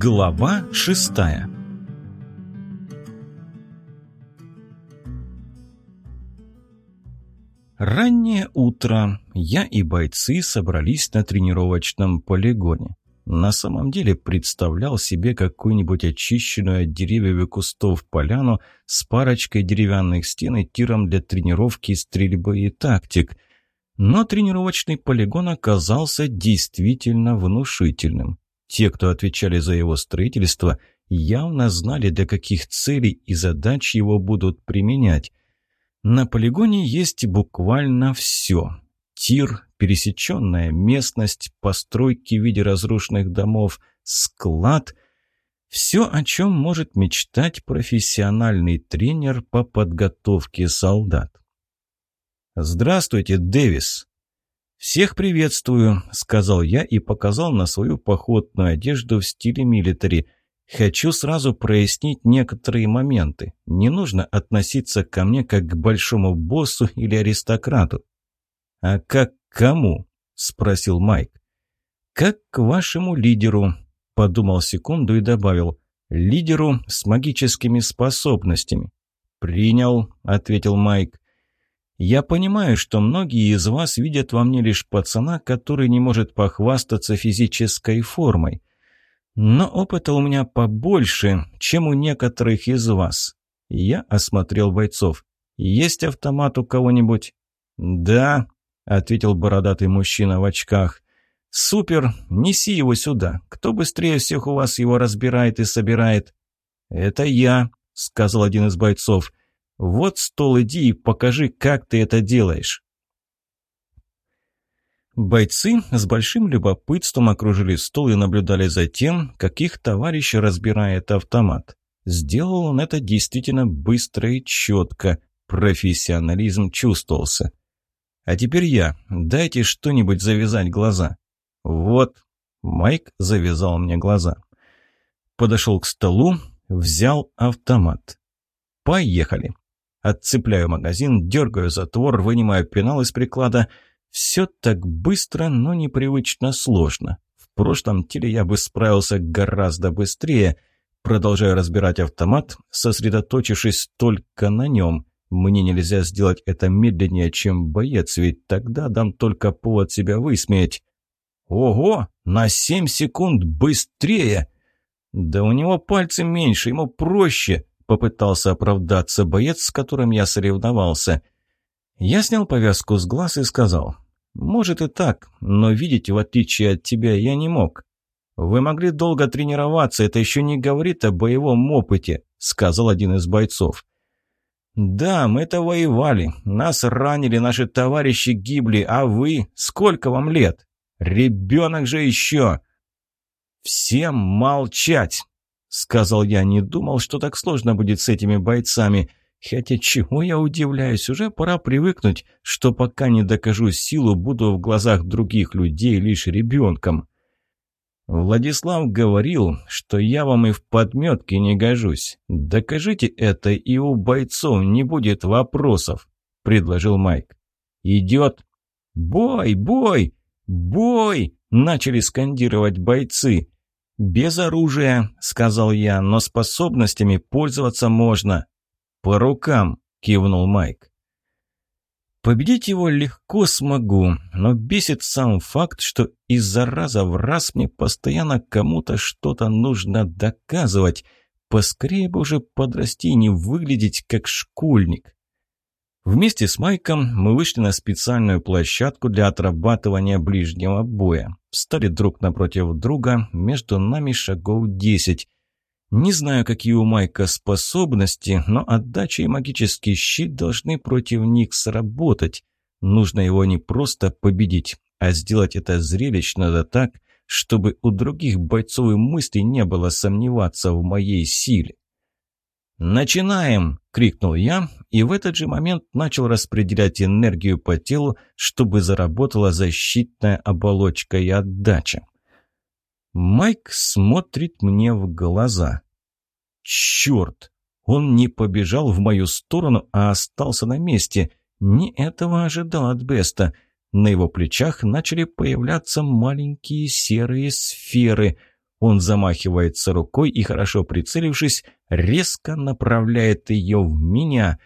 Глава шестая Раннее утро. Я и бойцы собрались на тренировочном полигоне. На самом деле представлял себе какую-нибудь очищенную от деревьев и кустов поляну с парочкой деревянных стен и тиром для тренировки стрельбы и тактик. Но тренировочный полигон оказался действительно внушительным. Те, кто отвечали за его строительство, явно знали, для каких целей и задач его будут применять. На полигоне есть буквально все. Тир, пересеченная местность, постройки в виде разрушенных домов, склад – все, о чем может мечтать профессиональный тренер по подготовке солдат. «Здравствуйте, Дэвис!» «Всех приветствую», — сказал я и показал на свою походную одежду в стиле милитари – Хочу сразу прояснить некоторые моменты. Не нужно относиться ко мне как к большому боссу или аристократу. «А как к кому?» – спросил Майк. «Как к вашему лидеру», – подумал секунду и добавил. «Лидеру с магическими способностями». «Принял», – ответил Майк. «Я понимаю, что многие из вас видят во мне лишь пацана, который не может похвастаться физической формой. Но опыта у меня побольше, чем у некоторых из вас. Я осмотрел бойцов. Есть автомат у кого-нибудь? Да, ответил бородатый мужчина в очках. Супер, неси его сюда. Кто быстрее всех у вас его разбирает и собирает? Это я, сказал один из бойцов. Вот стол иди и покажи, как ты это делаешь. Бойцы с большим любопытством окружили стол и наблюдали за тем, как их товарищ разбирает автомат. Сделал он это действительно быстро и четко. Профессионализм чувствовался. «А теперь я. Дайте что-нибудь завязать глаза». «Вот». Майк завязал мне глаза. Подошел к столу, взял автомат. «Поехали». Отцепляю магазин, дергаю затвор, вынимаю пенал из приклада – все так быстро, но непривычно сложно. В прошлом теле я бы справился гораздо быстрее. Продолжаю разбирать автомат, сосредоточившись только на нем. Мне нельзя сделать это медленнее, чем боец, ведь тогда дам только повод себя высмеять. Ого, на семь секунд быстрее! Да у него пальцы меньше, ему проще, попытался оправдаться боец, с которым я соревновался – я снял повязку с глаз и сказал, «Может и так, но видеть, в отличие от тебя, я не мог». «Вы могли долго тренироваться, это еще не говорит о боевом опыте», — сказал один из бойцов. «Да, мы-то воевали, нас ранили, наши товарищи гибли, а вы? Сколько вам лет? Ребенок же еще!» «Всем молчать!» — сказал я, не думал, что так сложно будет с этими бойцами. Хотя чего я удивляюсь, уже пора привыкнуть, что пока не докажу силу, буду в глазах других людей лишь ребенком. Владислав говорил, что я вам и в подметке не гожусь. Докажите это, и у бойцов не будет вопросов, предложил Майк. Идет. Бой, бой, бой! Начали скандировать бойцы. «Без оружия», — сказал я, — «но способностями пользоваться можно. «По рукам!» – кивнул Майк. Победить его легко смогу, но бесит сам факт, что из-за раза в раз мне постоянно кому-то что-то нужно доказывать. Поскорее бы уже подрасти и не выглядеть как школьник. Вместе с Майком мы вышли на специальную площадку для отрабатывания ближнего боя. Встали друг напротив друга, между нами шагов десять. Не знаю, какие у Майка способности, но отдача и магический щит должны против них сработать. Нужно его не просто победить, а сделать это зрелищно да так, чтобы у других бойцов и мыслей не было сомневаться в моей силе. «Начинаем!» – крикнул я, и в этот же момент начал распределять энергию по телу, чтобы заработала защитная оболочка и отдача. Майк смотрит мне в глаза. Черт! Он не побежал в мою сторону, а остался на месте. Не этого ожидал от Беста. На его плечах начали появляться маленькие серые сферы. Он замахивается рукой и, хорошо прицелившись, резко направляет ее в меня.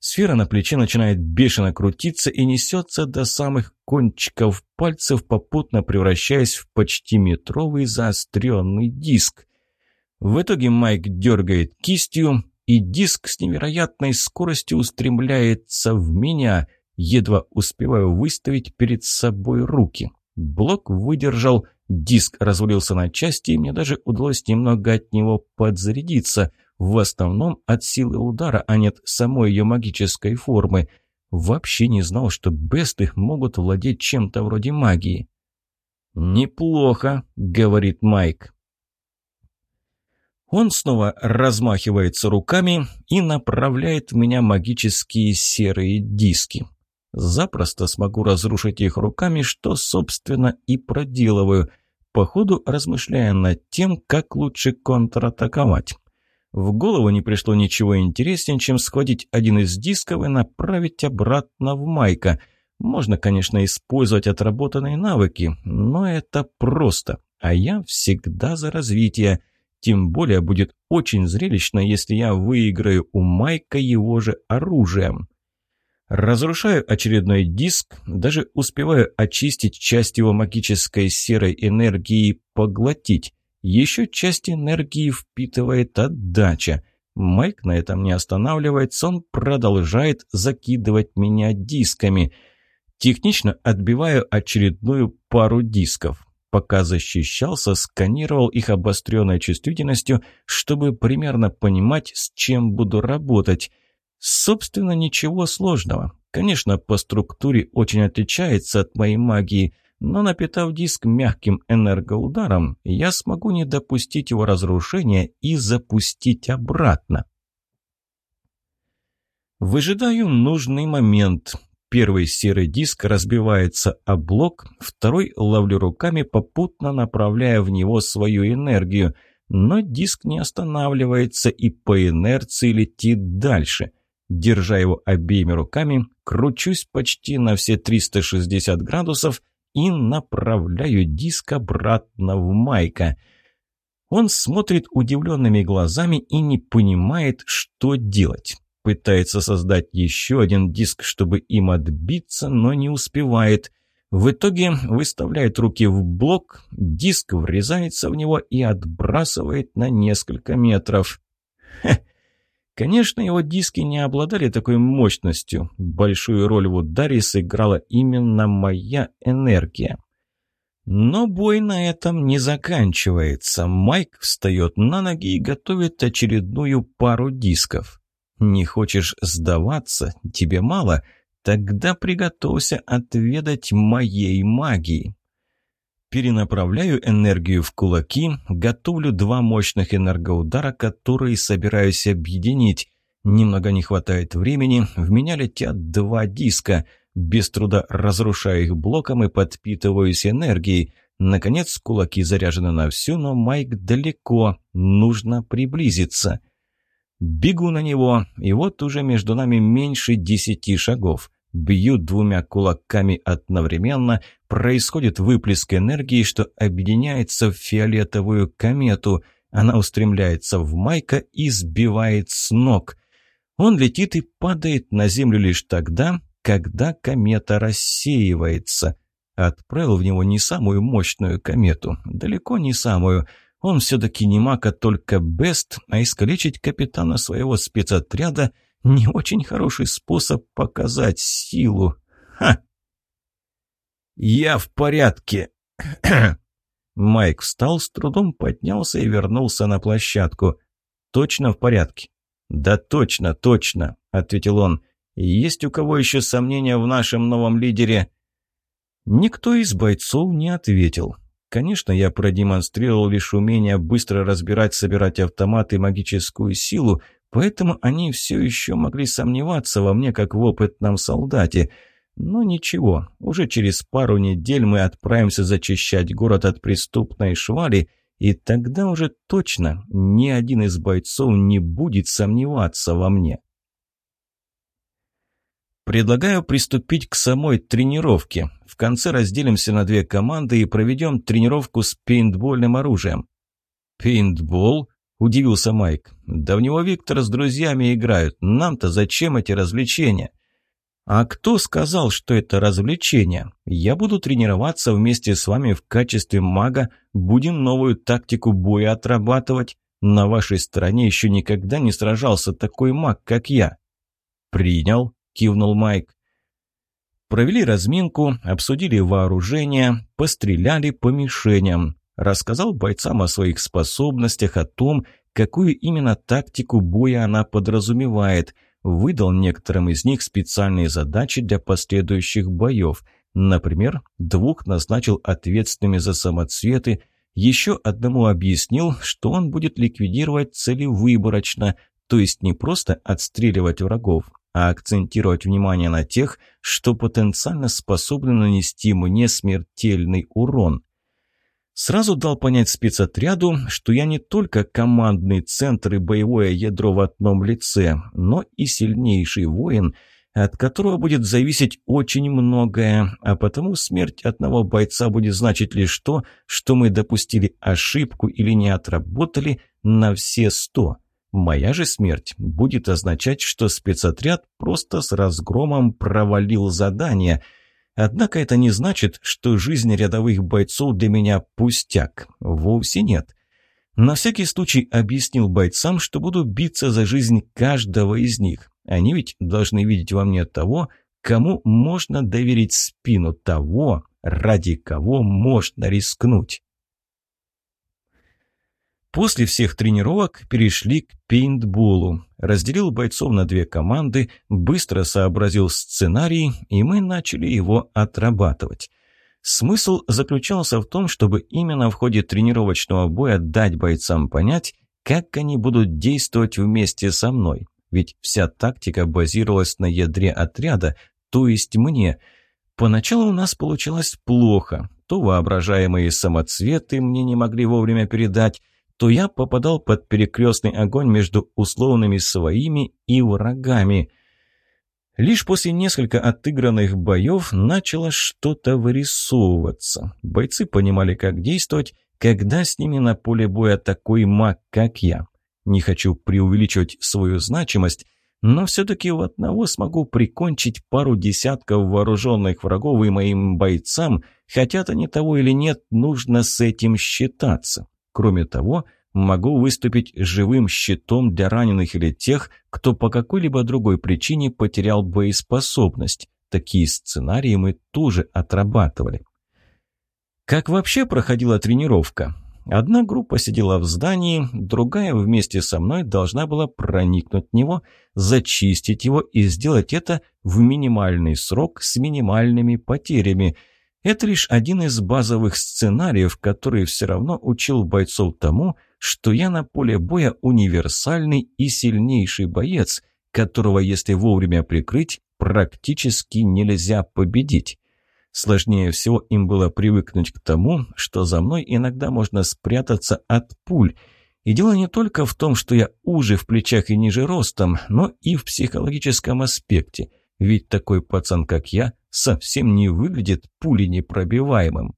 Сфера на плече начинает бешено крутиться и несется до самых кончиков пальцев, попутно превращаясь в почти метровый заостренный диск. В итоге Майк дергает кистью, и диск с невероятной скоростью устремляется в меня. Едва успеваю выставить перед собой руки. Блок выдержал, диск развалился на части, и мне даже удалось немного от него подзарядиться, в основном от силы удара, а не от самой ее магической формы. Вообще не знал, что бесты могут владеть чем-то вроде магии. «Неплохо», — говорит Майк. Он снова размахивается руками и направляет в меня магические серые диски. Запросто смогу разрушить их руками, что, собственно, и проделываю, по ходу размышляя над тем, как лучше контратаковать. В голову не пришло ничего интереснее, чем схватить один из дисков и направить обратно в Майка. Можно, конечно, использовать отработанные навыки, но это просто, а я всегда за развитие – тем более будет очень зрелищно, если я выиграю у Майка его же оружием. Разрушаю очередной диск, даже успеваю очистить часть его магической серой энергии и поглотить. Еще часть энергии впитывает отдача. Майк на этом не останавливается, он продолжает закидывать меня дисками. Технично отбиваю очередную пару дисков. Пока защищался, сканировал их обостренной чувствительностью, чтобы примерно понимать, с чем буду работать. Собственно, ничего сложного. Конечно, по структуре очень отличается от моей магии, но напитав диск мягким энергоударом, я смогу не допустить его разрушения и запустить обратно. Выжидаю нужный момент. Первый серый диск разбивается о блок, второй ловлю руками, попутно направляя в него свою энергию. Но диск не останавливается и по инерции летит дальше. Держа его обеими руками, кручусь почти на все 360 градусов и направляю диск обратно в Майка. Он смотрит удивленными глазами и не понимает, что делать. Пытается создать еще один диск, чтобы им отбиться, но не успевает. В итоге выставляет руки в блок, диск врезается в него и отбрасывает на несколько метров. Хе. Конечно, его диски не обладали такой мощностью. Большую роль в ударе сыграла именно моя энергия. Но бой на этом не заканчивается. Майк встает на ноги и готовит очередную пару дисков. Не хочешь сдаваться? Тебе мало? Тогда приготовься отведать моей магии. Перенаправляю энергию в кулаки, готовлю два мощных энергоудара, которые собираюсь объединить. Немного не хватает времени, в меня летят два диска. Без труда разрушаю их блоком и подпитываюсь энергией. Наконец, кулаки заряжены на всю, но Майк далеко, нужно приблизиться. Бегу на него, и вот уже между нами меньше десяти шагов. Бью двумя кулаками одновременно, происходит выплеск энергии, что объединяется в фиолетовую комету. Она устремляется в Майка и сбивает с ног. Он летит и падает на землю лишь тогда, когда комета рассеивается. Отправил в него не самую мощную комету, далеко не самую – он все-таки не маг, а только бест, а искалечить капитана своего спецотряда – не очень хороший способ показать силу. Ха! «Я в порядке!» Майк встал, с трудом поднялся и вернулся на площадку. «Точно в порядке?» «Да точно, точно», — ответил он. «Есть у кого еще сомнения в нашем новом лидере?» Никто из бойцов не ответил. Конечно, я продемонстрировал лишь умение быстро разбирать, собирать автоматы и магическую силу, поэтому они все еще могли сомневаться во мне, как в опытном солдате. Но ничего, уже через пару недель мы отправимся зачищать город от преступной швали, и тогда уже точно ни один из бойцов не будет сомневаться во мне. Предлагаю приступить к самой тренировке. В конце разделимся на две команды и проведем тренировку с пейнтбольным оружием. «Пейнтбол?» – удивился Майк. «Да в него Виктор с друзьями играют. Нам-то зачем эти развлечения?» «А кто сказал, что это развлечение? Я буду тренироваться вместе с вами в качестве мага, будем новую тактику боя отрабатывать. На вашей стороне еще никогда не сражался такой маг, как я». «Принял», – кивнул Майк. Провели разминку, обсудили вооружение, постреляли по мишеням. Рассказал бойцам о своих способностях, о том, какую именно тактику боя она подразумевает. Выдал некоторым из них специальные задачи для последующих боев. Например, двух назначил ответственными за самоцветы, еще одному объяснил, что он будет ликвидировать цели выборочно, то есть не просто отстреливать врагов, а акцентировать внимание на тех, что потенциально способны нанести мне смертельный урон. Сразу дал понять спецотряду, что я не только командный центр и боевое ядро в одном лице, но и сильнейший воин, от которого будет зависеть очень многое, а потому смерть одного бойца будет значить лишь то, что мы допустили ошибку или не отработали на все сто. Моя же смерть будет означать, что спецотряд просто с разгромом провалил задание. Однако это не значит, что жизнь рядовых бойцов для меня пустяк. Вовсе нет. На всякий случай объяснил бойцам, что буду биться за жизнь каждого из них. Они ведь должны видеть во мне того, кому можно доверить спину, того, ради кого можно рискнуть. После всех тренировок перешли к пейнтболу. Разделил бойцов на две команды, быстро сообразил сценарий, и мы начали его отрабатывать. Смысл заключался в том, чтобы именно в ходе тренировочного боя дать бойцам понять, как они будут действовать вместе со мной. Ведь вся тактика базировалась на ядре отряда, то есть мне. Поначалу у нас получалось плохо. То воображаемые самоцветы мне не могли вовремя передать, то я попадал под перекрестный огонь между условными своими и врагами. Лишь после несколько отыгранных боев начало что-то вырисовываться. Бойцы понимали, как действовать, когда с ними на поле боя такой маг, как я. Не хочу преувеличивать свою значимость, но все-таки в одного смогу прикончить пару десятков вооруженных врагов и моим бойцам, хотят они того или нет, нужно с этим считаться. Кроме того, могу выступить живым щитом для раненых или тех, кто по какой-либо другой причине потерял боеспособность. Такие сценарии мы тоже отрабатывали. Как вообще проходила тренировка? Одна группа сидела в здании, другая вместе со мной должна была проникнуть в него, зачистить его и сделать это в минимальный срок с минимальными потерями – это лишь один из базовых сценариев, который все равно учил бойцов тому, что я на поле боя универсальный и сильнейший боец, которого, если вовремя прикрыть, практически нельзя победить. Сложнее всего им было привыкнуть к тому, что за мной иногда можно спрятаться от пуль. И дело не только в том, что я уже в плечах и ниже ростом, но и в психологическом аспекте. Ведь такой пацан, как я, совсем не выглядит пуленепробиваемым.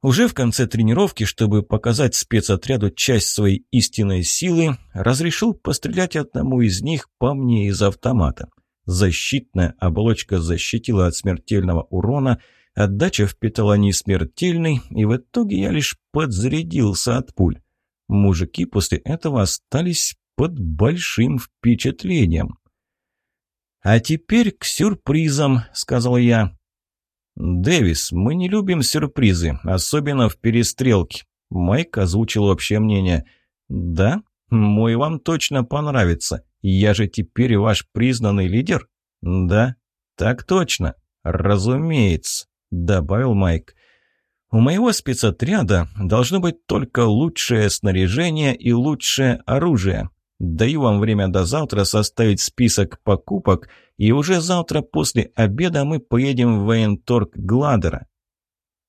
Уже в конце тренировки, чтобы показать спецотряду часть своей истинной силы, разрешил пострелять одному из них по мне из автомата. Защитная оболочка защитила от смертельного урона, отдача впитала не смертельный, и в итоге я лишь подзарядился от пуль. Мужики после этого остались под большим впечатлением. «А теперь к сюрпризам», — сказал я. «Дэвис, мы не любим сюрпризы, особенно в перестрелке». Майк озвучил общее мнение. «Да? Мой вам точно понравится. Я же теперь ваш признанный лидер?» «Да, так точно. Разумеется», — добавил Майк. «У моего спецотряда должно быть только лучшее снаряжение и лучшее оружие. Даю вам время до завтра составить список покупок, и уже завтра после обеда мы поедем в военторг Гладера.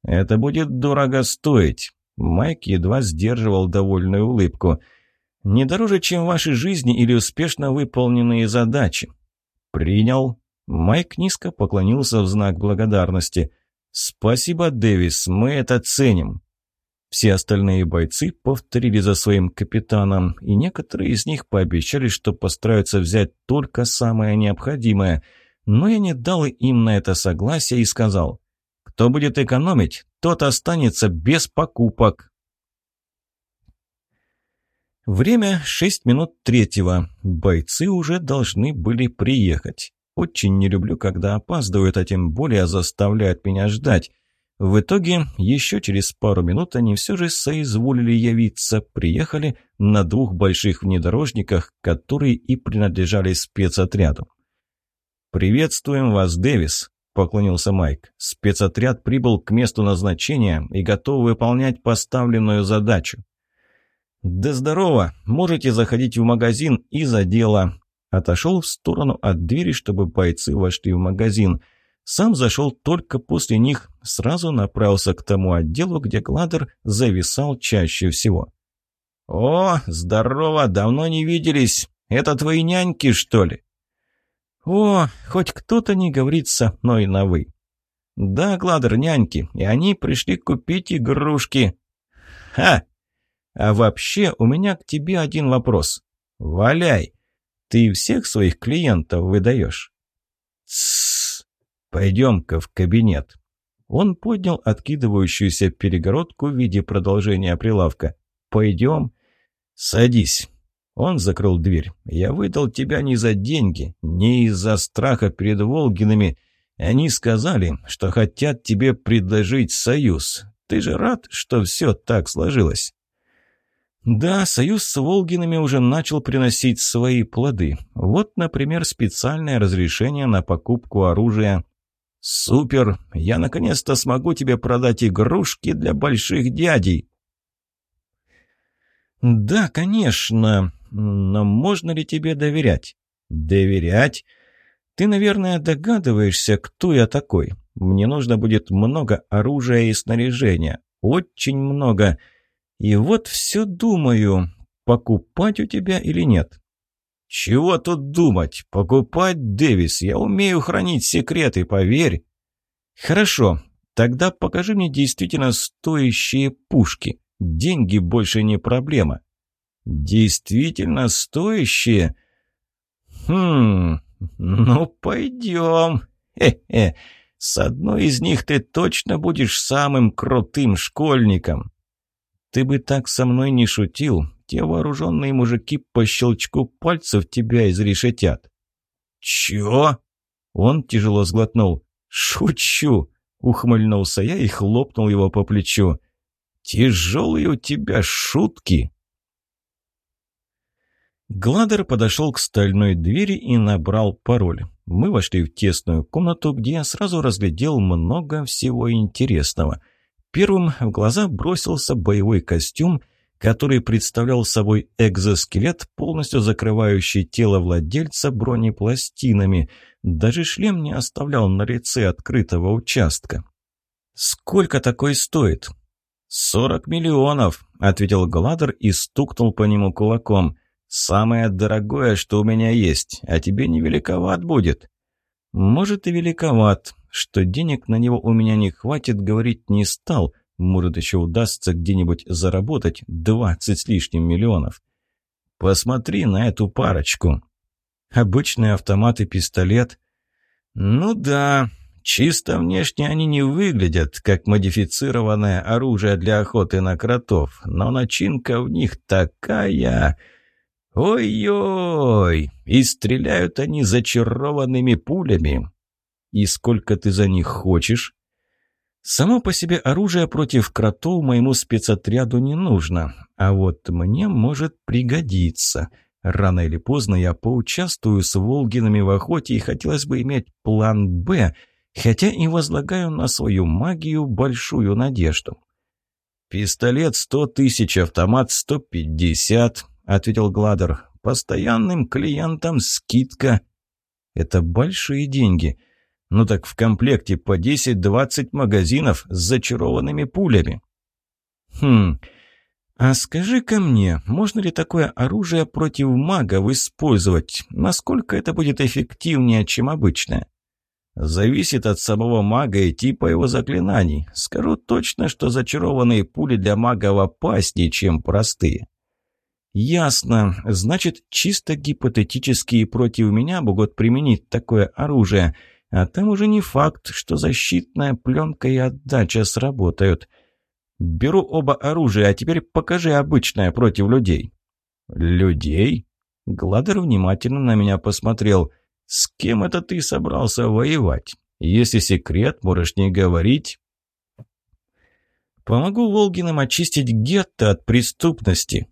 Это будет дорого стоить. Майк едва сдерживал довольную улыбку. Не дороже, чем ваши жизни или успешно выполненные задачи. Принял. Майк низко поклонился в знак благодарности. «Спасибо, Дэвис, мы это ценим». Все остальные бойцы повторили за своим капитаном, и некоторые из них пообещали, что постараются взять только самое необходимое. Но я не дал им на это согласия и сказал, кто будет экономить, тот останется без покупок. Время 6 минут третьего. Бойцы уже должны были приехать. Очень не люблю, когда опаздывают, а тем более заставляют меня ждать. В итоге, еще через пару минут они все же соизволили явиться, приехали на двух больших внедорожниках, которые и принадлежали спецотряду. «Приветствуем вас, Дэвис», – поклонился Майк. «Спецотряд прибыл к месту назначения и готов выполнять поставленную задачу». «Да здорово! Можете заходить в магазин и за дело!» Отошел в сторону от двери, чтобы бойцы вошли в магазин. Сам зашел только после них, сразу направился к тому отделу, где Гладер зависал чаще всего. «О, здорово! Давно не виделись! Это твои няньки, что ли?» «О, хоть кто-то не говорит со мной на «вы». «Да, Гладер, няньки, и они пришли купить игрушки». «Ха! А вообще, у меня к тебе один вопрос. Валяй! Ты всех своих клиентов выдаешь?» «Тссс! Пойдем-ка в кабинет». Он поднял откидывающуюся перегородку в виде продолжения прилавка. «Пойдем?» «Садись». Он закрыл дверь. «Я выдал тебя не за деньги, не из-за страха перед Волгинами. Они сказали, что хотят тебе предложить союз. Ты же рад, что все так сложилось?» Да, союз с Волгинами уже начал приносить свои плоды. Вот, например, специальное разрешение на покупку оружия. «Супер! Я наконец-то смогу тебе продать игрушки для больших дядей!» «Да, конечно, но можно ли тебе доверять?» «Доверять? Ты, наверное, догадываешься, кто я такой. Мне нужно будет много оружия и снаряжения. Очень много. И вот все думаю, покупать у тебя или нет. Чего тут думать? Покупать, Дэвис, я умею хранить секреты, поверь. Хорошо, тогда покажи мне действительно стоящие пушки. Деньги больше не проблема. Действительно стоящие? Хм, ну пойдем. Хе-хе, с одной из них ты точно будешь самым крутым школьником. Ты бы так со мной не шутил. Те вооруженные мужики по щелчку пальцев тебя изрешетят». «Чё?» Он тяжело сглотнул. «Шучу!» — ухмыльнулся я и хлопнул его по плечу. «Тяжелые у тебя шутки!» Гладер подошел к стальной двери и набрал пароль. Мы вошли в тесную комнату, где я сразу разглядел много всего интересного — Первым в глаза бросился боевой костюм, который представлял собой экзоскелет, полностью закрывающий тело владельца бронепластинами. Даже шлем не оставлял на лице открытого участка. «Сколько такой стоит?» «Сорок миллионов», — ответил Гладер и стукнул по нему кулаком. «Самое дорогое, что у меня есть, а тебе не великоват будет». «Может, и великоват, что денег на него у меня не хватит, говорить не стал. Может, еще удастся где-нибудь заработать двадцать с лишним миллионов. Посмотри на эту парочку. Обычный автомат и пистолет. Ну да, чисто внешне они не выглядят, как модифицированное оружие для охоты на кротов, но начинка в них такая... Ой-ой! И стреляют они зачарованными пулями. И сколько ты за них хочешь? Само по себе оружие против кротов моему спецотряду не нужно, а вот мне может пригодиться. Рано или поздно я поучаствую с Волгинами в охоте и хотелось бы иметь план «Б», хотя и возлагаю на свою магию большую надежду. «Пистолет сто тысяч, автомат сто пятьдесят», — ответил Гладер. «Постоянным клиентам скидка». «Это большие деньги». Ну так в комплекте по 10-20 магазинов с зачарованными пулями. Хм, а скажи-ка мне, можно ли такое оружие против магов использовать? Насколько это будет эффективнее, чем обычное? Зависит от самого мага и типа его заклинаний. Скажу точно, что зачарованные пули для магов опаснее, чем простые. «Ясно. Значит, чисто гипотетически против меня могут применить такое оружие. А там уже не факт, что защитная пленка и отдача сработают. Беру оба оружия, а теперь покажи обычное против людей». «Людей?» Гладер внимательно на меня посмотрел. «С кем это ты собрался воевать? Если секрет, можешь не говорить». «Помогу Волгиным очистить гетто от преступности»,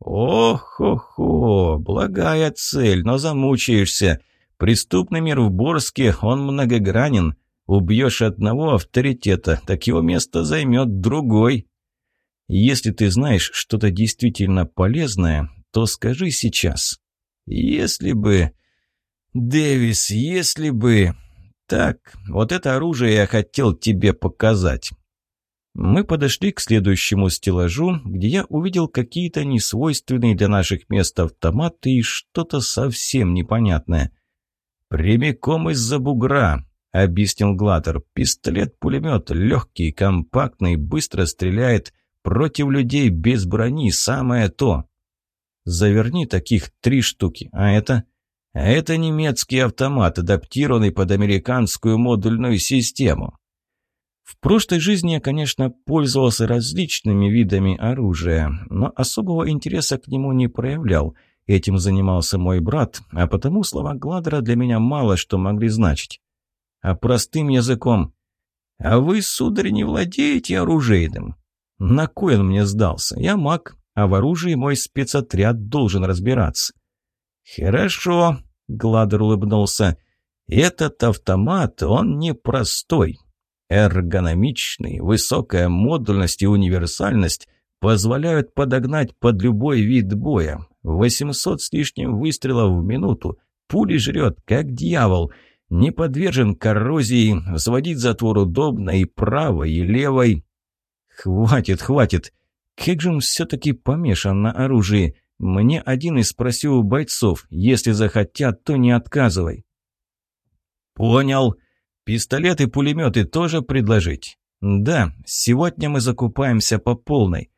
«Ох-хо-хо, благая цель, но замучаешься. Преступный мир в Борске, он многогранен. Убьешь одного авторитета, так его место займет другой. Если ты знаешь что-то действительно полезное, то скажи сейчас. Если бы... Дэвис, если бы... Так, вот это оружие я хотел тебе показать. Мы подошли к следующему стеллажу, где я увидел какие-то несвойственные для наших мест автоматы и что-то совсем непонятное. «Прямиком из-за бугра», — объяснил Глаттер. «Пистолет-пулемет легкий, компактный, быстро стреляет. Против людей без брони самое то». «Заверни таких три штуки, а это...» «А это немецкий автомат, адаптированный под американскую модульную систему». В прошлой жизни я, конечно, пользовался различными видами оружия, но особого интереса к нему не проявлял. Этим занимался мой брат, а потому слова Гладера для меня мало что могли значить. А простым языком «А вы, сударь, не владеете оружейным?» На кой он мне сдался? Я маг, а в оружии мой спецотряд должен разбираться. «Хорошо», — Гладер улыбнулся, — «этот автомат, он непростой. Эргономичный, высокая модульность и универсальность позволяют подогнать под любой вид боя. 800 с лишним выстрелов в минуту. Пули жрет, как дьявол. Не подвержен коррозии, взводить затвор удобно и правой, и левой. Хватит, хватит. Как же он все-таки помешан на оружии? Мне один из спросил у бойцов, если захотят, то не отказывай. «Понял», Пистолеты, пулеметы тоже предложить? Да, сегодня мы закупаемся по полной.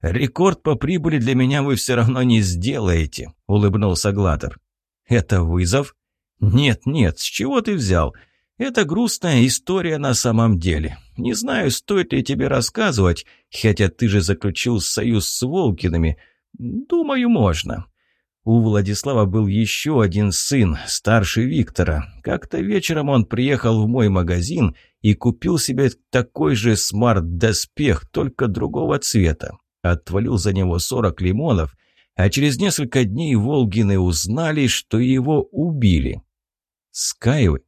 Рекорд по прибыли для меня вы все равно не сделаете, улыбнулся Глатер. Это вызов? Нет, нет, с чего ты взял? Это грустная история на самом деле. Не знаю, стоит ли тебе рассказывать, хотя ты же заключил союз с Волкиными. Думаю, можно. У Владислава был еще один сын, старший Виктора. Как-то вечером он приехал в мой магазин и купил себе такой же смарт-доспех, только другого цвета. Отвалил за него 40 лимонов, а через несколько дней Волгины узнали, что его убили. Скайвы?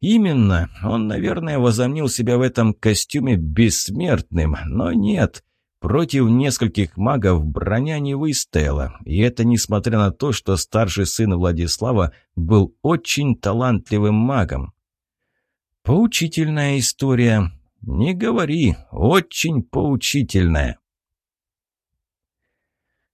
Именно, он, наверное, возомнил себя в этом костюме бессмертным, но нет – Против нескольких магов броня не выстояла, и это несмотря на то, что старший сын Владислава был очень талантливым магом. Поучительная история. Не говори, очень поучительная.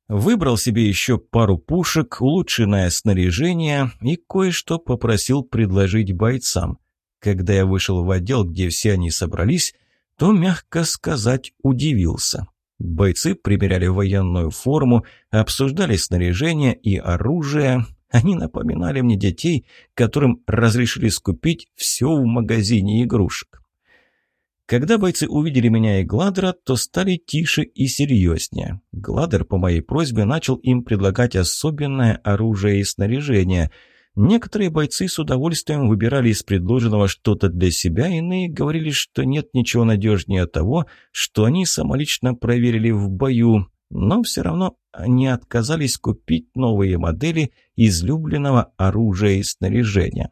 Выбрал себе еще пару пушек, улучшенное снаряжение и кое-что попросил предложить бойцам. Когда я вышел в отдел, где все они собрались, то, мягко сказать, удивился. Бойцы примеряли военную форму, обсуждали снаряжение и оружие. Они напоминали мне детей, которым разрешили скупить все в магазине игрушек. Когда бойцы увидели меня и Гладера, то стали тише и серьезнее. Гладер по моей просьбе начал им предлагать особенное оружие и снаряжение – Некоторые бойцы с удовольствием выбирали из предложенного что-то для себя, иные говорили, что нет ничего надежнее того, что они самолично проверили в бою, но все равно они отказались купить новые модели излюбленного оружия и снаряжения.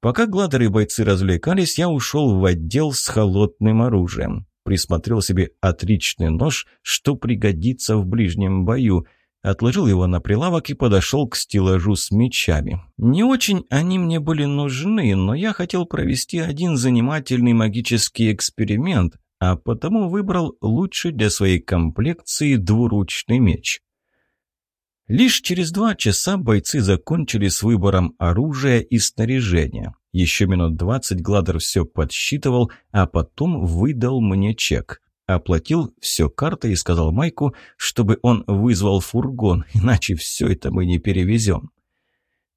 Пока гладеры бойцы развлекались, я ушел в отдел с холодным оружием. Присмотрел себе отличный нож, что пригодится в ближнем бою – отложил его на прилавок и подошел к стеллажу с мечами. Не очень они мне были нужны, но я хотел провести один занимательный магический эксперимент, а потому выбрал лучший для своей комплекции двуручный меч. Лишь через два часа бойцы закончили с выбором оружия и снаряжения. Еще минут двадцать Гладер все подсчитывал, а потом выдал мне чек. Оплатил все картой и сказал Майку, чтобы он вызвал фургон, иначе все это мы не перевезем.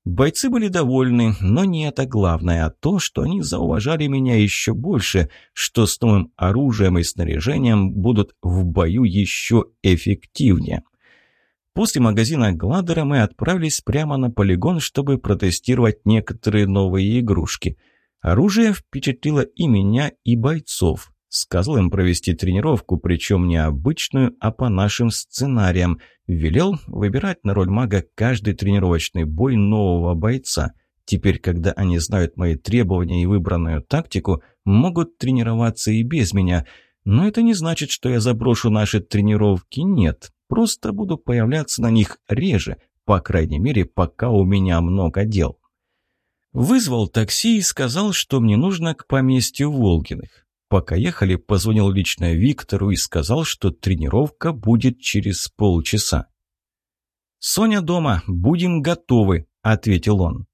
Бойцы были довольны, но не это главное, а то, что они зауважали меня еще больше, что с новым оружием и снаряжением будут в бою еще эффективнее. После магазина Гладера мы отправились прямо на полигон, чтобы протестировать некоторые новые игрушки. Оружие впечатлило и меня, и бойцов. Сказал им провести тренировку, причем не обычную, а по нашим сценариям. Велел выбирать на роль мага каждый тренировочный бой нового бойца. Теперь, когда они знают мои требования и выбранную тактику, могут тренироваться и без меня. Но это не значит, что я заброшу наши тренировки, нет. Просто буду появляться на них реже, по крайней мере, пока у меня много дел. Вызвал такси и сказал, что мне нужно к поместью Волгиных. Пока ехали, позвонил лично Виктору и сказал, что тренировка будет через полчаса. «Соня дома, будем готовы», — ответил он.